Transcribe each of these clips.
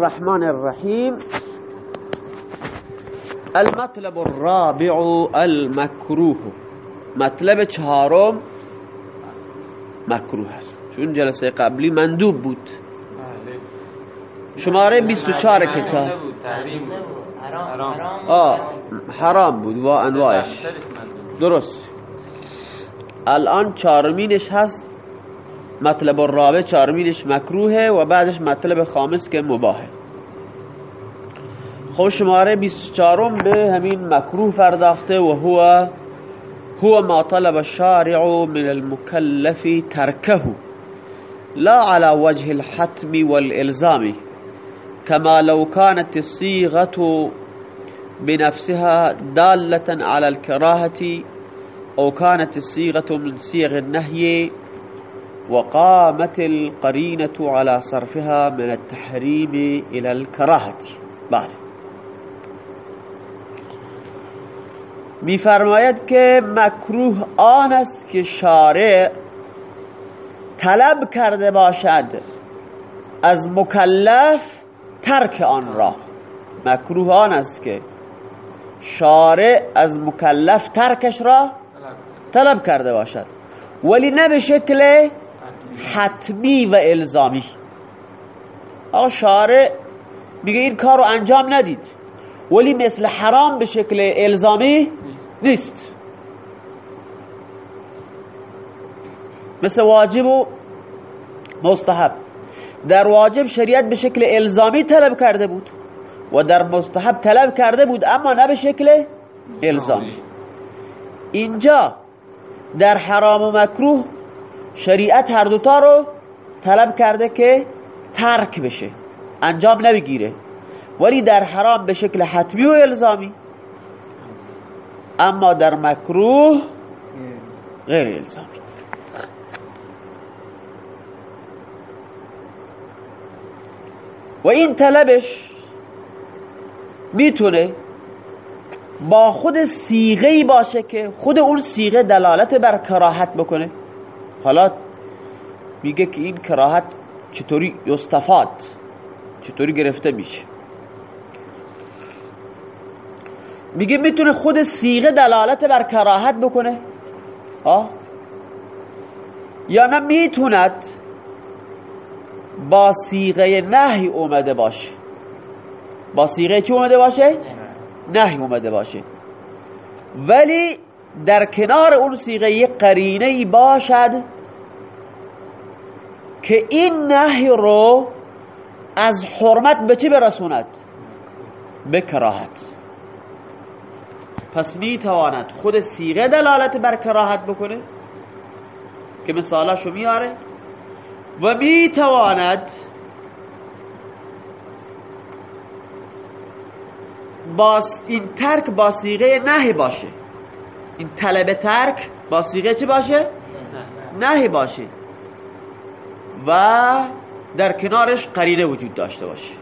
الرحمن الرحیم المطلب الرابع المکروه مطلب چهارم مکروه است. چون جلسه قبلی مندوب بود. شماره 24 کتاب. آه حرام بود با انواعش درست. الان چهارمینش هست. مطلب الرابع چهارمینش مکروهه و بعدش مطلب خامس که مباهه خب شماره 24 به همین مکروه پرداخته و هو هو ما طلب الشارع من المكلف تركه لا على وجه الحتم والإلزام كما لو كانت الصيغة بنفسها دالة على الكراهة أو كانت الصيغة من صيغ النهي وقامت القرينة على صرفها من التحريم إلى الكراهة. بله. میفرماید که مکروه آن است که شارع طلب کرده باشد از مکلف ترک آن را. مکروه آن است که شارع از مکلف ترکش را طلب کرده باشد. ولی نه به شکل حتمی و الزامی. آقا شارع میگه این کار رو انجام ندید. ولی مثل حرام به شکل الزامی نیست. مثل واجب و مستحب. در واجب شریعت به شکل الزامی طلب کرده بود و در مستحب طلب کرده بود اما نه به شکل الزامی. اینجا در حرام و مکروه شریعت هر دوتا رو طلب کرده که ترک بشه انجام نبگیره ولی در حرام به شکل حتمی و الزامی. اما در مکروه غیر الزامی. و این طلبش می‌تونه با خود سیغه باشه که خود اون سیغه دلالت بر کراهت بکنه. حالا میگه که این کراهت چطوری یستفاد چطوری گرفته میشه. میگه می‌تونه خود سیغه دلالت بر کراهت بکنه. آه یا نه می‌توند با سیغه نهی اومده باشه. با سیغه چی اومده باشه؟ نهی اومده باشه. ولی در کنار اون سیغه یک قرینه ای باشد که این نهی رو از حرمت به چی برسوند؟ به کراهت پس می تواند خود سیغه دلالت بر کراهت بکنه که مثالاشو میاره و می تواند با این ترک با سیغه نهی باشه این طلب ترک با سیغه چه باشه؟ نهی باشه. و در کنارش قرینه وجود داشته باشه.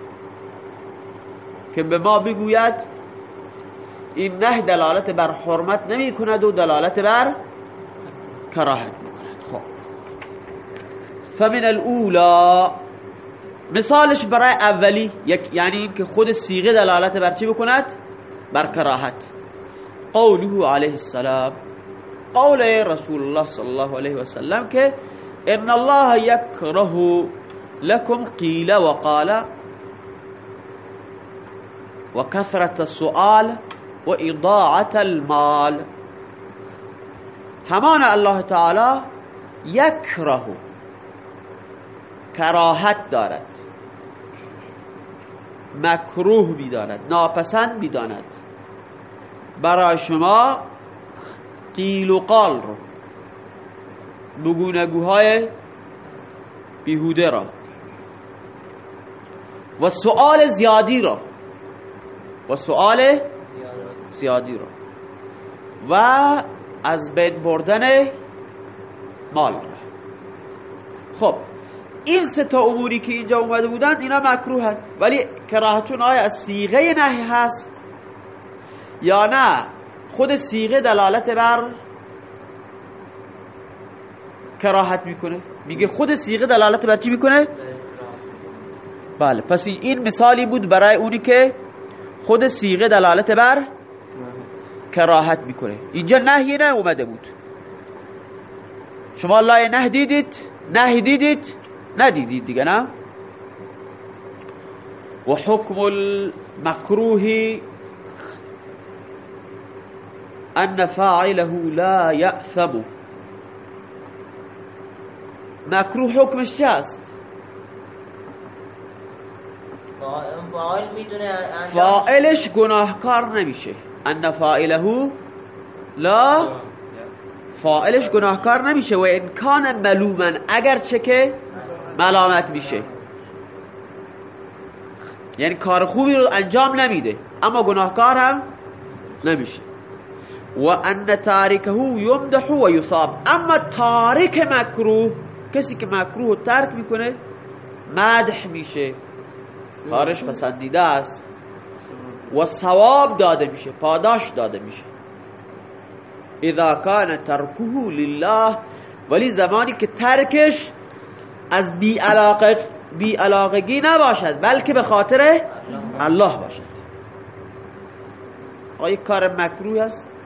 که به ما بگوید این نه دلالت بر حرمت نمی کند و دلالت بر کراهت می کند. خب. فمن الاولا مثالش برای اولی یعنی که خود سیغه دلالت بر چی بکند؟ بر کراهت. قوله علیه السلام قول رسول الله صلی الله علیه وسلم که ان الله یکره لكم قیل وقال وكثرة السؤال وإضاعة المال. همان الله تعالی یکره کراهت دارد مکروه می‌داند ناپسند می‌داند. برای شما قیل و قال رو بگونگوهای بیهوده را و سؤال زیادی را و سؤال زیادی را و از بین بردن مال را خب این سه تا اموری که اینجا اومده بودند اینا مکروه ولی کراهتون آیا از سیغه نهی هست؟ یا نه خود سیغه دلالت بر کراهت می‌کنه. میگه خود سیغه دلالت بر چی می‌کنه؟ بله پس این مثالی بود برای اونی که خود سیغه دلالت بر کراهت می‌کنه. اینجا نهی نه اومده بود. شما لای نه دیدید نه دیدید ندیدید دیگه نه؟ و حکم المکروه ان فاعله لا یأثم مکروه حکمش چه است فاعلش گناهکار نمیشه. ان فاعله لا فاعلش گناهکار نمیشه. و کان ملومن اگر چه که ملامت میشه. یعنی کار خوبی رو انجام نمیده اما گناهکار هم نمیشه. و ان تارکه یمدح و یصاب. اما تارک مکروه کسی که مکروه ترک می‌کنه مدح میشه. کارش پسندیده است. و ثواب داده میشه پاداش داده میشه. اذا کان ترکه لله ولی زمانی که ترکش از بی علاقه بی علاقگی نباشد بلکه به خاطر الله باشد. آیا کار مکروه است؟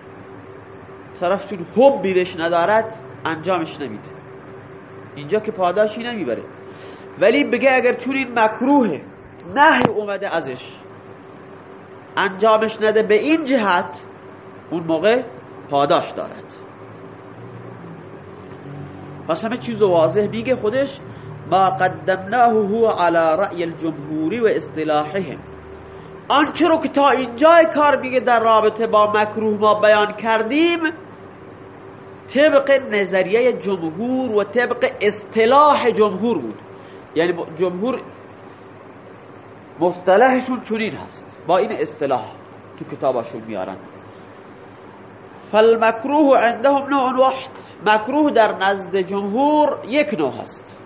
طرف چون حبی بهش ندارد انجامش نمیده. اینجا که پاداشی نمی‌بره. ولی بگه اگر چون این مکروهه نهی اومده ازش. انجامش نده به این جهت اون موقع پاداش دارد. پس همه چیز واضح میگه خودش ما قدمناه هو على رأی الجمهوری و اصطلاحهم. آنچه رو که تا اینجای کار میگه در رابطه با مکروه ما بیان کردیم طبق نظریه جمهور و طبق اصطلاح جمهور بود. یعنی جمهور مصطلحشون چنین هست. با این اصطلاح تو کتابشون میارن. فالمکروه عندهم نوع واحد. مکروه در نزد جمهور یک نوع هست.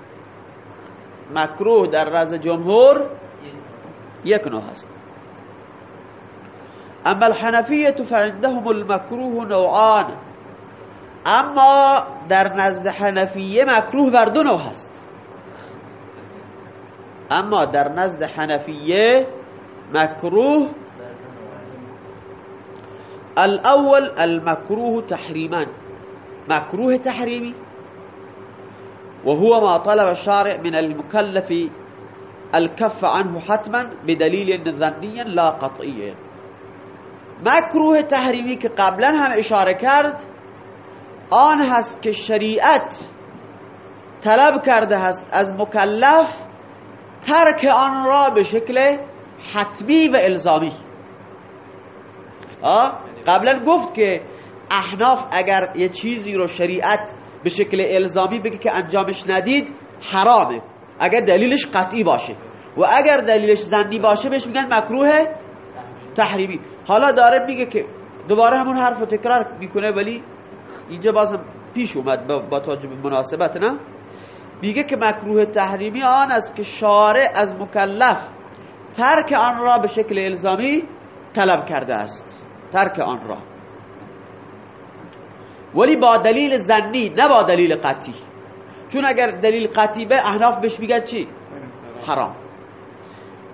مکروه در نزد جمهور یک نوع هست. أما الحنفیه فعندهم المکروه نوعان. أما در نزد حنفیه مکروه بر نوع هست. أما در نزد حنفیه مکروه الأول المكروه تحريما مكروه تحريمي وهو ما طلب الشارع من المكلف الكف عنه حتما بدليل ظنيا لا قطعيا مکروه تحریمی که قبلا هم اشاره کرد آن هست که شریعت طلب کرده هست از مکلف ترک آن را به شکل حتمی و الزامی. قبلا گفت که احناف اگر یه چیزی رو شریعت به شکل الزامی بگه که انجامش ندید حرامه. اگر دلیلش قطعی باشه. و اگر دلیلش زنی باشه بهش میگن مکروه تحریمی. حالا داره میگه که دوباره همون حرف رو تکرار می‌کنه ولی اینجا بازم پیش اومد با توجه مناسبت نه؟ میگه که مکروه تحریمی آن است که شارع از مکلف ترک آن را به شکل الزامی طلب کرده است. ترک آن را. ولی با دلیل زنی نه با دلیل قطعی. چون اگر دلیل قطعی به احناف بهش میگن چی؟ حرام.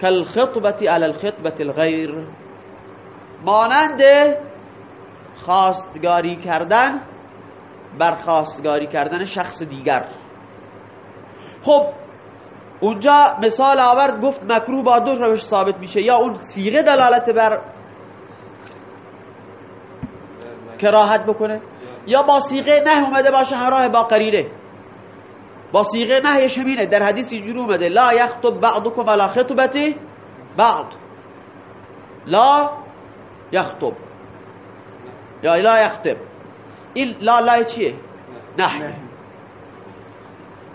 کالخطبه علی الخطبه الغیر. مانند خواستگاری کردن بر خواستگاری کردن شخص دیگر. خب اونجا مثال آورد گفت مکروه با دو روش ثابت میشه یا اون سیغه دلالت بر کراهت بکنه یا با سیغه نه اومده باشه همراه با قرینه با سیغه نهیش همینه در حدیث اینجور اومده لا یخطب بعضکم علی خطبتی بعض. لا یخطب یا لا یخطب این لا لا چیه نه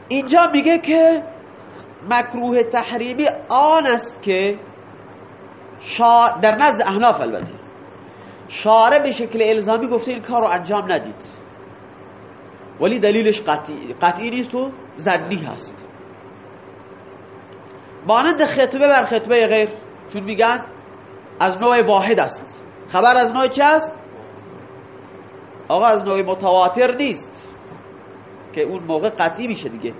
اینجا میگه که مکروه تحریمی آن است که در نزد احناف البته. شارع به شکل الزامی گفته این کار رو انجام ندید. ولی دلیلش قطعی, قطعی نیست و زنی هست. مانند خطبه بر خطبه غیر. چون میگن از نوع واحد است. خبر از نوع چه است؟ آقا از نوع متواتر نیست که اون موقع قطعی میشه دیگه.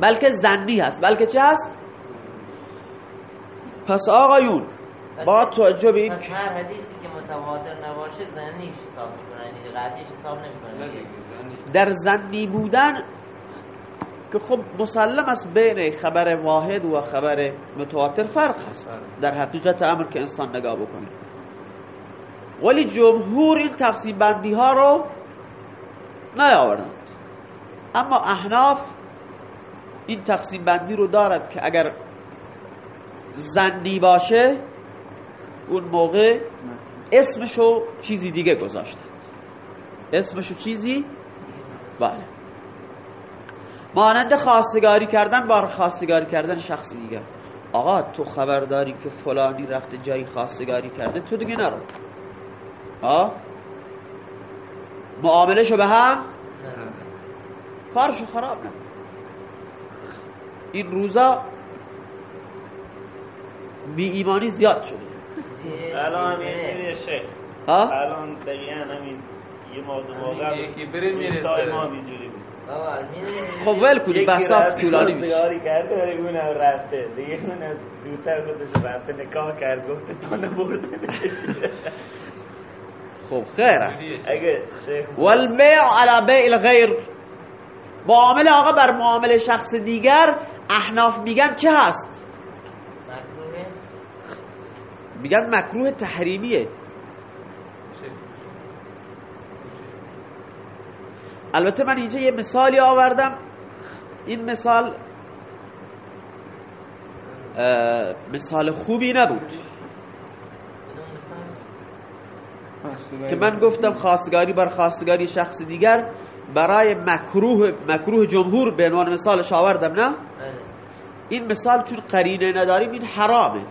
بلکه زنی هست. بلکه چه هست؟ پس آقایون با توجه به این پس هر حدیثی که متواتر نباشه زنیش حساب می‌کنن یعنی قطعیش حساب نمی‌کنن در زنی بودن که خب مسلم است بین خبر واحد و خبر متواتر فرق هست. در حقیقت امر که انسان نگاه بکنه. ولی جمهور این تقسیم بندی ها رو نیاوردند. اما احناف این تقسیم بندی رو دارد که اگر زنی باشه اون موقع اسمشو چیزی دیگه گذاشتند. اسمشو چیزی؟ بله. مانند خواستگاری کردن بار خواستگاری کردن شخص دیگه آقا تو خبر داری که فلانی رفته جایی خواستگاری کرده تو دیگه نرو. ها؟ معاملشو به هم؟ کارشو خراب نکن. این روزا بی ایمانی زیاد شده. الان ها؟ الان همین یه موضوع موقع یکی بره میره دائما اینجوری بود. بابا می‌دونی خب ول کنی بسا طولانی میشه. خواستگاری کرده اونم رفته. دیگه اونم زودتر خودش رفته نکاح کرد گفته تو نبرده خب خیر است. والبیع علی بیع الغیر. معامله آقا بر معامله شخص دیگر احناف میگن چه هست؟ مکروه. میگن مکروه تحریمیه. البته من اینجا یه مثالی آوردم. این مثال مثال خوبی نبود. که من گفتم خواستگاری بر خواستگاری شخص دیگر برای مکروه مکروه جمهور به عنوان مثالش آوردم نه؟ این مثال چون قرینه نداریم این حرامه.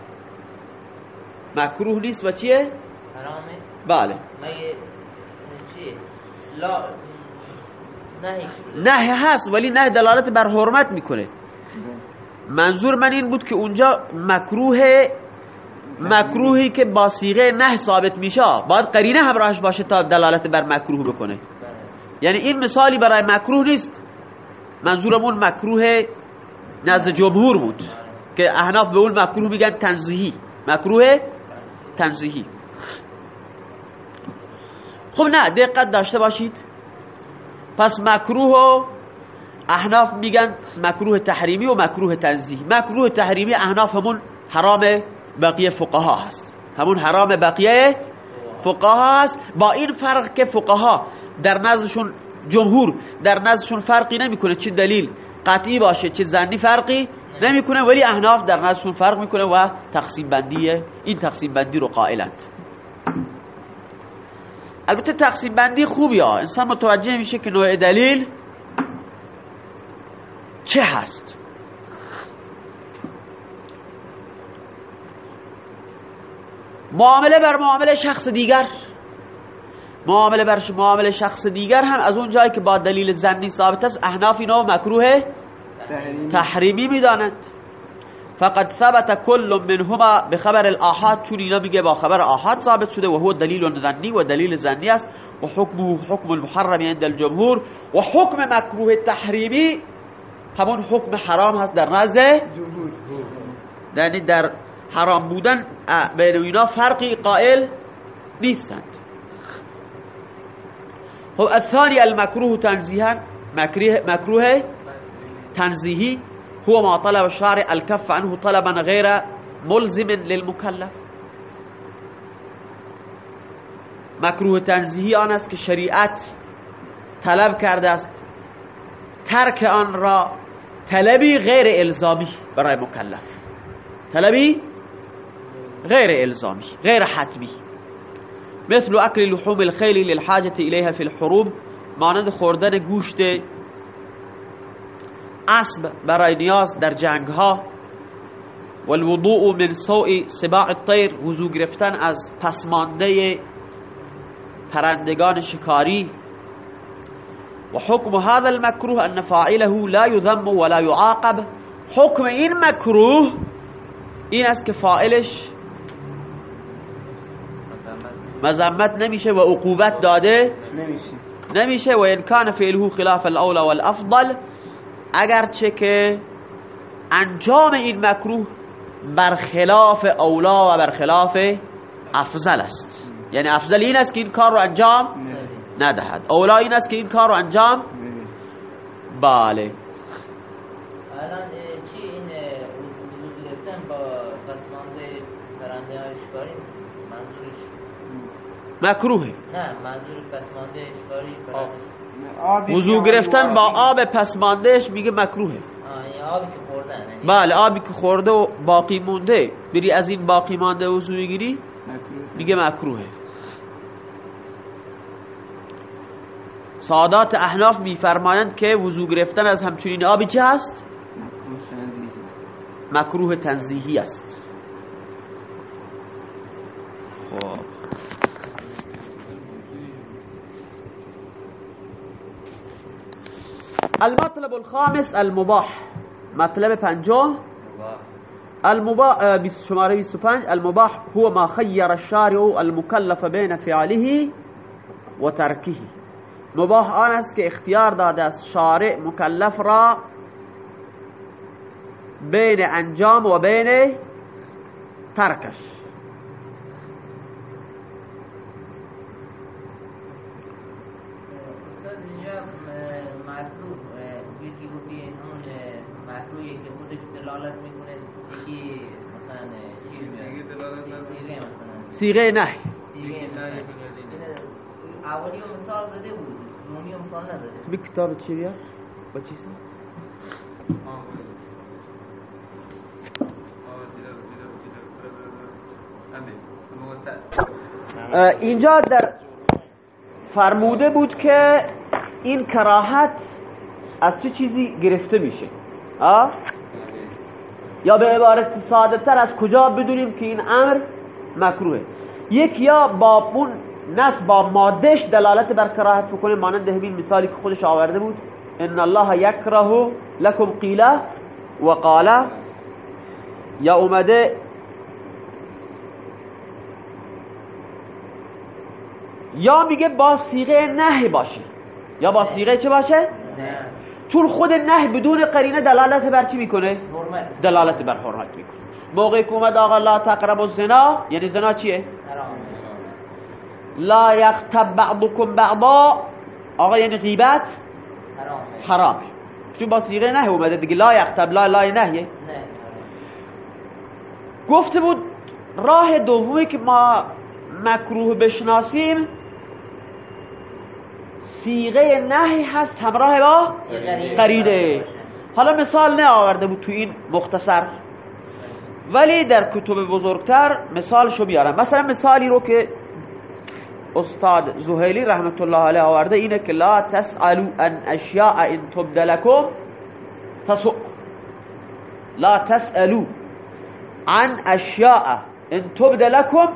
مکروه نیست و چیه؟ حرامه. بله. مگه چیه؟ لا نه هست ولی نه دلالت بر حرمت می‌کنه. منظور من این بود که اونجا مکروه مکروهی که با صیغه نه ثابت میشه باید قرینه همراهش باشه تا دلالت بر مکروه بکنه. یعنی این مثالی برای مکروه نیست. منظورمون مکروه نزد جمهور بود که احناف به اون مکروه میگن تنزیهی. مکروه تنزیهی. خب نه دقت داشته باشید. پس مکروه و احناف میگن مکروه تحریمی و مکروه تنزیهی مکروه تحریمی احناف همون حرام بقیه فقها هست. همون حرام بقیه فقها هست. با این فرق که فقها در نزدشون جمهور در نزدشون فرقی نمی‌کنه. چه دلیل؟ قطعی باشه. چه زنی فرقی نمی‌کنه. ولی احناف در نزدشون فرق می‌کنه و تقسیم بندی این تقسیم بندی رو قائلند. البته تقسیم بندی خوبی ها. انسان متوجه میشه که نوع دلیل چه هست. معامله بر معامله شخص دیگر. معامله بر معامله شخص دیگر هم از اون جایی که با دلیل زنی ثابت است احناف اینو مکروه تحریمی. می‌دانند فقط ثبت كل منهما بخبر الآحاد. چون اینا میگه با خبر آحاد ثابت شده و هو دلیل ظنی و دلیل زنی است و حکمه حکم المحرم عند الجمهور و حکم مکروه تحریمی همون حکم حرام هست در نزد یعنی در حرام بودن بین اینا فرقی قائل نیستند. خب الثاني المكروه تنزيها مكروه مكروه تنزيهي هو ما طلب الشارع الكف عنه طلبا غير ملزم للمكلف. مکروه تنزیهی آن است که شریعت طلب کرده است. ترک آن را طلبی غیر الزامی برای مکلف. طلبی غیر الزامی غیر حتمی. مثل اکل لحوم الخیل للحاجة الیها فی الحروب مانند خوردن گوشت اسب برای نیاز در جنگ ها والوضوء من سوء سباع الطیر وضو گرفتن از پسمانده پرندگان شکاری. و حکم هذا المكروه ان فاعله لا يذم ولا يعاقب حکم این مکروه این است که فاعلش مذمت نمیشه و عقوبت داده نمیشه. نمیشه. و ان کان فعله خلاف الاولى والافضل. اگرچه که انجام این مکروه برخلاف اولا و برخلاف افضل است. یعنی افضل این است که این کار رو انجام ندهد. اولا این است که این کار رو انجام بله. الان چی این وضو گرفتن با پسمانده پرنده های شکاری منظورش؟ مکروهه نه منظور پسمانده شکاری پرنده وضو گرفتن با آب پسماندهش میگه مکروهه آبی که بله آبی که خورده و باقی مونده بری از این باقی مانده وضو بگیری مکروه. میگه مکروهه سادات احناف میفرمایند که وضو گرفتن از همچنین آبی چه هست؟ مکروه تنزیهی. مکروه تنزیهی است خب المطلب الخامس المباح. مطلب پنجم المباح شماره 25 المباح هو ما خیر الشارع المكلف بین فعله و ترکه. مباح آن است که اختیار داده است شارع مکلف را بین انجام و بین ترکش استاد اینجا مکروه یکی گفتی اون مکروهی که خودش دلالت می‌کنه یکی مثلا چی دیگه دلالت نداره. سیغه مثلا سیغه نه. سیغه اولی رو مثال داده بود. رو مثال نداده. به کتاب چی بیار با چیزی اه، اینجا در فرموده بود که این کراهت از چه چیزی گرفته میشه. آه؟ یا به عبارت ساده تر از کجا بدونیم که این امر مکروهه؟ یک یا با اون نس با مادهش دلالت بر کراهت بکنه. مانند همین مثالی که خودش آورده بود. ان الله یکره لکم قیله و قاله یا اومده یا میگه با سیغه نه باشه. یا با سیغه چه باشه؟ نه. چون خود نه بدون قرینه دلالت بر چی می‌کنه؟ دلالت بر حرمت می‌کنه. موقعی که اومد آقا لا تقرب الزنا یعنی زنا چیه؟ لا یغتب بعضکم بعضا. آقا یعنی غیبت؟ حرام. چون با سیغه نه اومده دیگه لا یغتب لا لا نهیه نه گفته بود راه دومی که ما مکروه بشناسیم سیغه نهی هست همراه با قرینه حالا مثال نه آورده بود تو این مختصر. ولی در کتب بزرگتر مثالشو بیارم. مثلا مثالی رو که استاد زهیلی رحمت الله علیه آورده اینه که لا تسألو ان اشیاء ان تبدلکم تسؤ لا تسألو عن اشیاء ان تبدلکم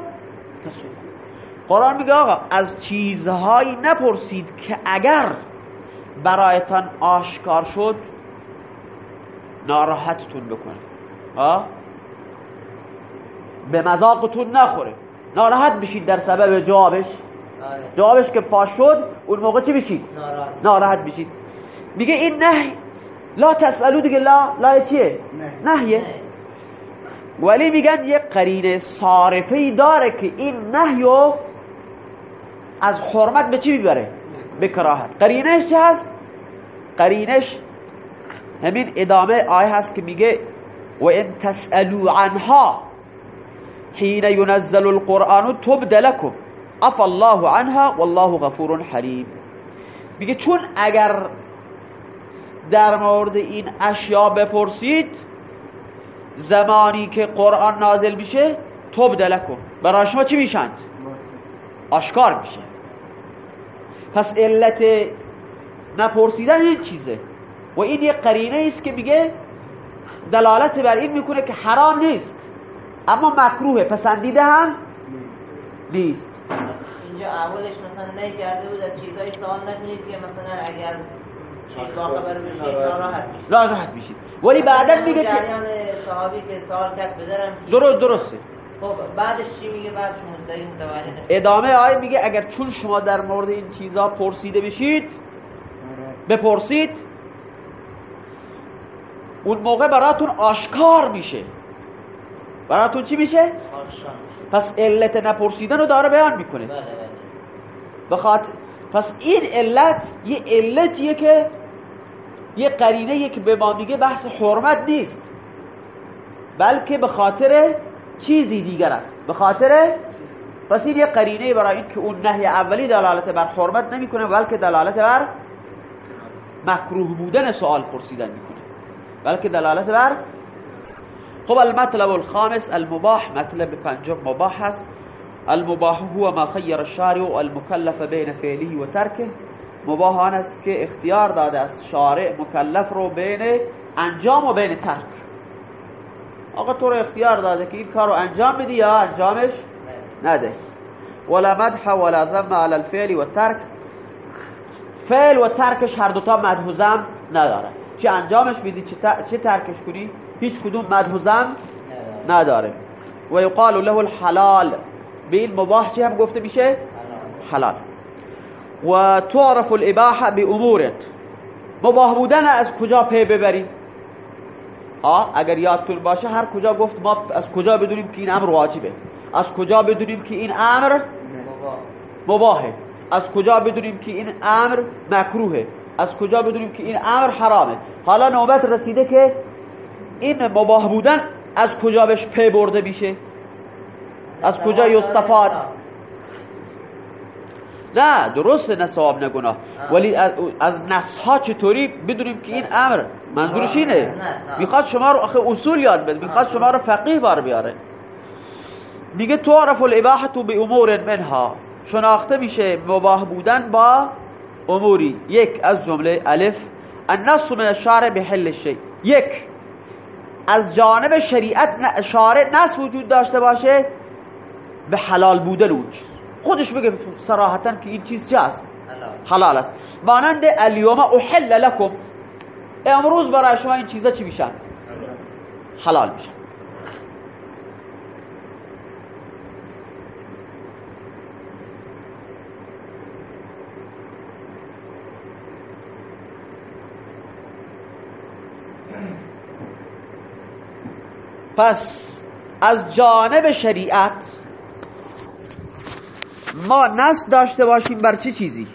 تسؤ قرآن میگه آقا از چیزهایی نپرسید که اگر برایتان آشکار شد ناراحتتون بکنه. ها به مذاقتون نخوره. ناراحت بشید در سبب جوابش. جوابش که پاش شد اون موقع چی بشید؟ ناراحت. بشید. میگه این نه لا تسالو دیگه لا لا چیه؟ نه. نهیه. ولی میگن یه قرینه صارفه ای داره که این نهیو از حرمت به چی می‌بره؟ به کراهت. قرینش چه هست؟ قرینش همین ادامه آیه هست که میگه و ان تسالو عنها. حين ينزل القرآن تبد لكم. عفى الله عنها والله غفور حلیم میگه چون اگر در مورد این اشیا بپرسید زمانی که قرآن نازل میشه تبد لكم برای شما چی میشند آشکار میشه. پس علت نپرسیدن این چیزه. و این یه قرینه است که میگه دلالت بر این می‌کنه که حرام نیست. اما مکروه پسندیده هم نیست. اینجا اولش مثلا نه کرده بود از چیزایی سوال نکنید که مثلا اگر ناراحت میشید ولی بعدا میگه که جریان صحابی که سوال کرد بدرم درست درسته. خب بعدش چی میگه؟ بعد ادامه آیه میگه اگر چون شما در مورد این چیزا پرسیده بشید آره. بپرسید اون موقع براتون آشکار میشه. براتون چی میشه؟ پس علت نپرسیدن رو داره بیان می‌کنه. بله بله. بخاطر پس این علت یه علتیه که یه قرینه که به ما میگه بحث حرمت نیست. بلکه به خاطر چیزی دیگر است. به خاطر پس این یه قرینه برای این که اون نهی اولی دلالت بر حرمت نمی‌کنه بلکه دلالت بر مکروه بودن سوال پرسیدن می‌کنه. بلکه دلالت بر خب المطلب الخامس المباح. مطلب پنجم مباح هست المباح هو ما خیر الشارع المکلف بین فعله و ترکه. مباح آن است که اختیار داده است شارع مکلف رو بین انجام و بین ترک. آقا تو رو اختیار داده که این کار رو انجام بدی یا انجامش نده. ولا مدح ولا ذم على الفعل و ترک. فعل و ترکش هر دوتا ذم نداره چه انجامش بدی چه ترکش کنی؟ هیچ کدوم ذم نداره. و یقال له الحلال. به این مباح چی هم گفته میشه؟ حلال. و تعرف الاباحه بامور مباح بودن از کجا پی ببریم آه اگر یادتون باشه هر کجا گفت ما از کجا بدونیم که این امر واجبه؟ از کجا بدونیم که این امر مباحه از کجا بدونیم که این امر مکروهه از کجا بدونیم که این امر حرامه؟ حالا نوبت رسیده که این مباح بودن از کجا بهش پی برده میشه؟ از کجا یستفاد؟ نه درسته نه ثواب نه گناه. ولی از- نص ها چطوری؟ بدونیم که این امر منظورش اینه می‌خواد شما رو آخه اصول یاد بده. می‌خواد شما رو فقیه بار بیاره. میگه تعرف الاباحه به امور منها. شناخته میشه مباح بودن با اموری. یک از جمله الف. النص من الشارع به حل شی یک. از جانب شریعت شارع نص وجود داشته باشه به حلال بودن اون چیز. خودش بگه صراحتا که این چیز چه است؟ حلال. است. مانند الیوم احل لکم. امروز برای شما این چیزا چی میشن؟ حلال میشن. پس از جانب شریعت ما نص داشته باشیم بر چه چیزی؟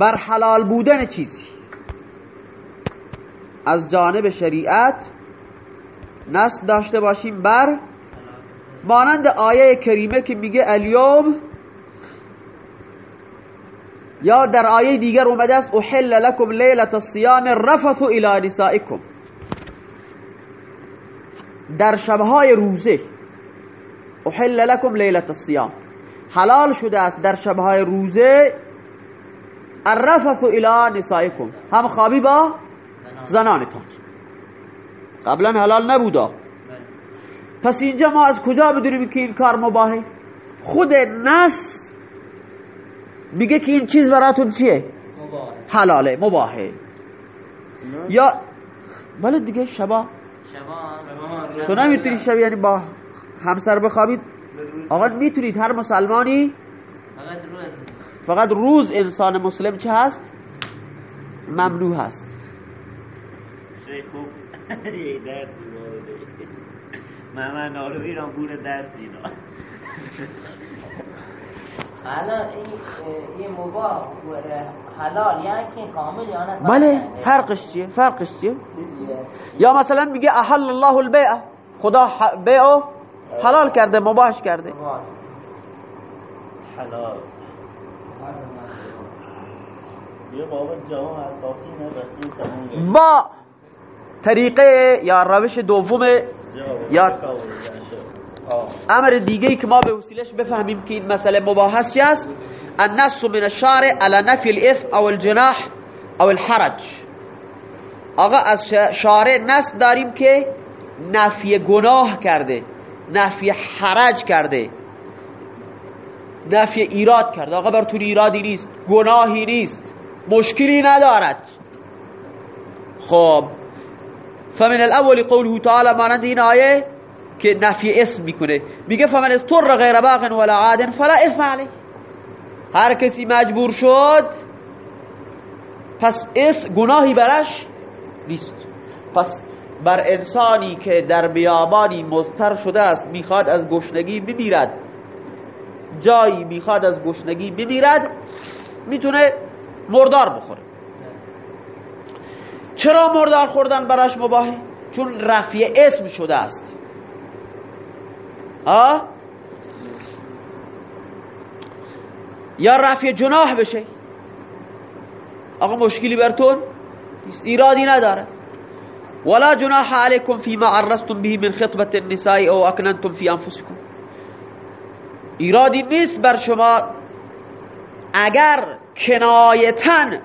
بر حلال بودن چیزی. از جانب شریعت نص داشته باشیم بر مانند آیه کریمه که میگه الیوم یا در آیه دیگر اومده است احل لکم لیلت الصیام رفث الى نسائکم. در شبهای روزه. احل لکم لیلت الصیام. حلال شده است در شبهای روزه. الرفث الى نسائکم. هم خوابی با زنانتان. قبلا حلال نبودا. پس اینجا ما از کجا بدونیم که این کار مباهه خود نص میگه که این چیز براتون چیه؟ حلاله مباهه یا بله دیگه شبا تو نمی‌تونی شب یعنی با همسر بخوابید؟ آقا می‌تونید هر مسلمانی فقط روز. فقط روز انسان مسلم چه هست؟ ممنوع هست. وارده محمد ناروی را گور درس اینا. الان این مباح و حلال یعنی که کامل یا نه بله فرقش چیه فرقش چیه یا مثلا میگه احل الله البیع خدا بیعو حلال کرده مباهش کرده. حلال. با طریقه یا روش دوم جواب یا-. امر دیگه ای که ما به وسیلش بفهمیم که این مسئله مباح است؟ النص من الشارع على نفی الاثم او الجناح او الحرج. آقا از شارع نص داریم که نفی گناه کرده نفی حرج کرده نفی ایراد کرده. آقا براتون ایرادی نیست گناهی نیست مشکلی ندارد. خب فمن الاول قوله تعالی مانند این آیه که نفی اسم می‌کنه. میگه فمن اضطر غیر باغ ولا عاد فلا اسم علیه. هر کسی مجبور شد پس اس گناهی برش نیست. پس بر انسانی که در بیابانی مضطر شده است می‌خواد از گشنگی بمیرد. جایی می‌خواد از گشنگی بمیرد می‌تونه مردار بخوره. چرا مردار خوردن براش مباهه چون رفع اسم شده است. آه؟ یا رفع جناح بشه. آقا مشکلی برتون ایرادی نداره. ولا جناح علیکم فيما عرضتم به من خطبة النساء او اکننتم في انفسكم ایرادی نیست بر شما اگر کنایتن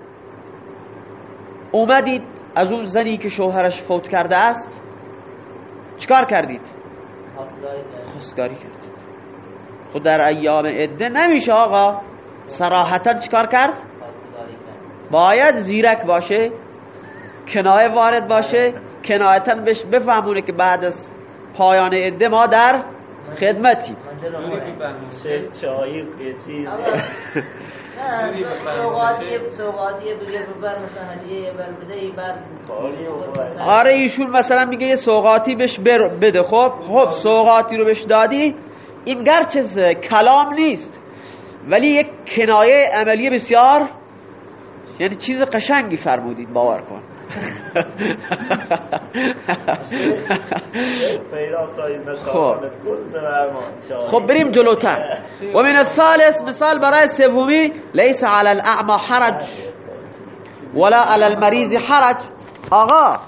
اومدید از اون زنی که شوهرش فوت کرده است چیکار کردید؟ خواستگاری کردید خود در ایام عده نمیشه آقا صراحتا چیکار کرد؟ باید زیرک باشه کنایه وارد باشه کنایتا بهش بفهمونه که بعد از پایان عده ما در خدمتی چایی یه چیز. آره ایشون مثلا میگه یه سوقاتی بهش بده. خب خب سوقاتی رو بهش دادی؟ این گرچه کلام نیست. ولی یک کنایه عملی بسیار یعنی چیز قشنگی فرمودید باور کن. چایی خب بریم جلوتر. و من الثالث مثال برای سومی لیس علی الاعما حرج. ولا علی المریض حرج. آقا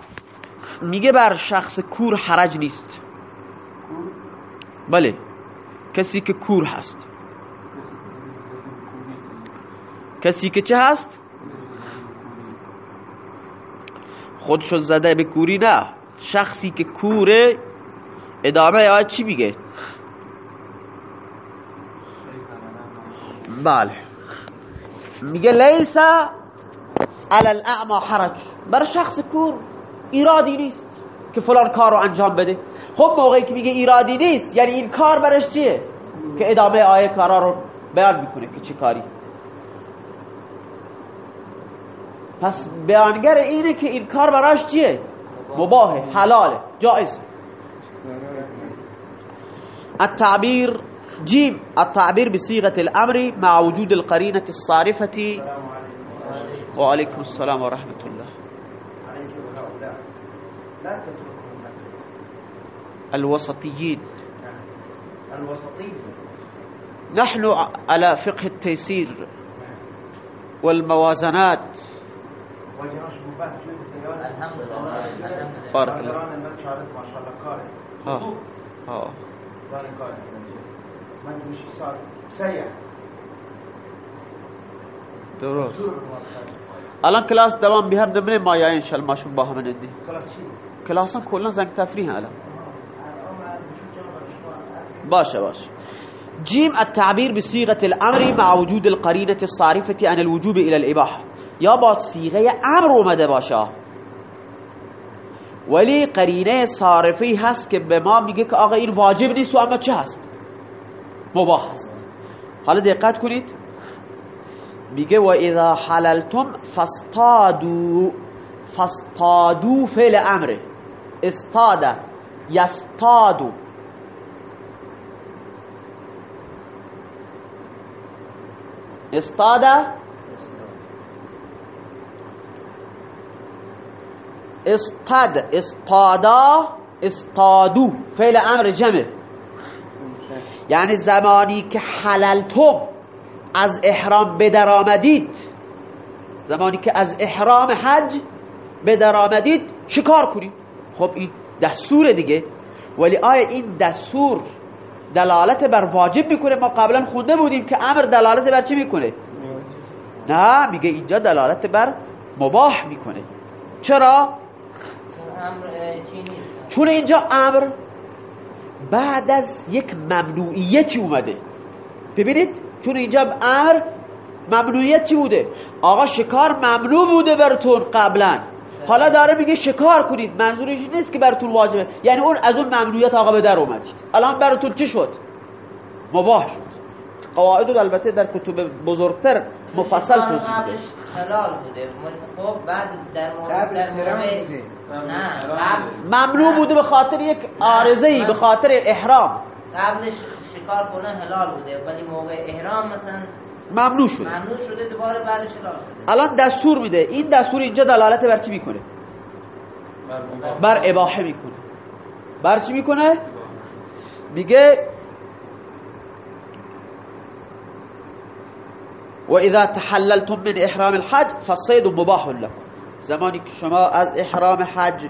میگه بر شخص کور حرج نیست. بله. کسی که کور هست. کسی که چه هست؟ خودشو زده به کوری نه. شخصی که کوره ادامه آیت چی میگه؟ بله. میگه لیس علی الاعما حرج. برای شخص کور ایرادی نیست که فلان کار رو انجام بده. خب موقعی که میگه ایرادی نیست یعنی این کار برش چیه؟ که ادامه آیه کارا رو بیان می‌کنه که چه کاری. پس بیانگر اینه که این کار براش چیه؟ مباهه حلاله جائز. التعبير جيم التعبير بصيغة الأمر مع وجود القرينة الصارفة. وعليكم السلام ورحمة الله. عليك وهؤلاء لا تتركهم لك الوسطيين الوسطية نحن على فقه التيسير والموازنات. بارك الله. ما شاء الله آه آه درست. الآن كلاس دوام بها بدمنا ما يا ان شاء الله ما شبه من عندي كلاس كلاسنا كلنا زنك تفريها الان باشا باشا جيم التعبير بصيغة الأمر مع وجود القرينة الصارفة عن الوجوب إلى الإباحة. یا با صيغه امر اومده باشه. ولی قرینه صارفی هست که به ما میگه که آقا این واجب نیست و اما چه هست؟ مباح هست. حالا دقت کنید. میگه و اذا حللتم فاصطادوا فاصطادوا فعل امره استاد یستادو. استاد استاد استادا استادو. فعل امر جمع. یعنی زمانی که حللتم از احرام بدر آمدید زمانی که از احرام حج بدر آمدید شکار کنید خب این دستور دیگه. ولی آیا این دستور دلالت بر واجب می‌کنه؟ ما قبلا خونده بودیم که امر دلالت بر چی می‌کنه. نه میگه اینجا دلالت بر مباح می‌کنه. چرا؟ چون اینجا امر بعد از یک ممنوعیتی اومده. ببینید چون اینجا امر ممنوعیت چی بوده؟ آقا شکار ممنوع بوده براتون قبلا. حالا داره میگه شکار کنید. منظورش نیست که براتون واجبه. یعنی اون از اون ممنوعیت آقا به در اومدید الان براتون چی شد؟ مباح شد. قواعد البته در کتب بزرگتر مفصل توضیح قبلش حلال بوده. خب بعد در مورد در. نه ممنوع بوده به خاطر یک عارضه ای به خاطر احرام. قبلش شکار کنه حلال بوده. ولی موقع احرام مثلا ممنوع شده. ممنوع شده دوباره بعدش حلال شده الان دستور میده. این دستور اینجا دلالت بر چی می‌کنه؟ بر اباحه می‌کنه. بر چی می‌کنه؟ میگه و اذا تحللتم من احرام الحج فالصید مباح لكم. زمانی که شما از احرام حج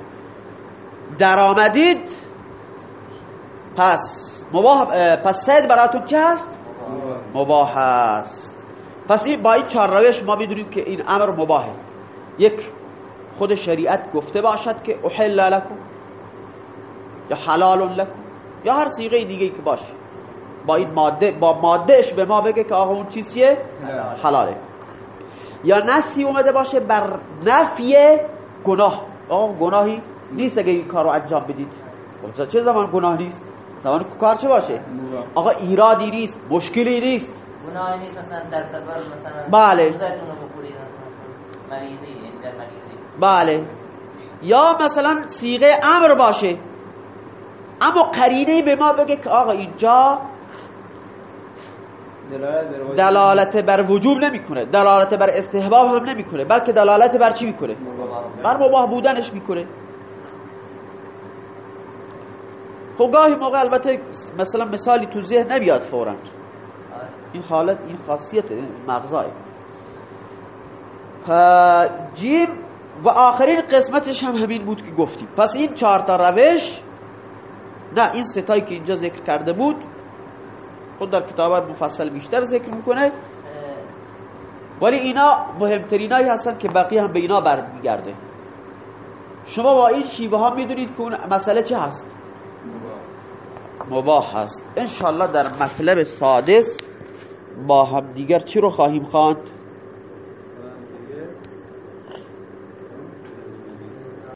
در آمدید پس مباح پس صید براتون چه هست؟ مباح است. پس این با این چهار روش ما می‌دونیم که این امر مباحه. یک خود شریعت گفته باشد که احل لکم یا حلال لکم یا هر صیغه دیگه ای که باشه. با این ماده با مادهش به ما بگه که آقا اون چیزیه؟ حلاله. یا نسی اومده باشه بر نفی گناه. آقا گناهی نیست اگه این کار رو انجام بدید. خب چه زمان گناه نیست؟ زمان که کار چه باشه؟ آقا ایرادی نیست مشکلی نیست. گناه نیست مثلا در سفر مثلا بله. یعنی بله. یا مثلا سیغه امر باشه. اما قرینه به ما بگه که آقا اینجا دلالت بر وجوب نمی‌کنه دلالت بر استحباب هم نمی‌کنه بلکه دلالت بر چی می‌کنه؟ بر مباح بودنش می‌کنه. خب گاهی موقع البته مثلا مثالی تو ذهن نمیاد فورا. این حالت این خاصیت مغزای. جیم و آخرین قسمتش هم همین بود که گفتیم. پس این چهار تا روش نه این ستایی که اینجا ذکر کرده بود خود در کتاب مفصل بیشتر ذکر می‌کنه. ولی اینا مهمترینایی هستن که بقیه هم به اینا برمیگرده. شما با این شیوه ها می‌دونید که اون مسئله چه هست؟ مباح. هست. انشالله در مطلب سادس با هم دیگر چی رو خواهیم خواند؟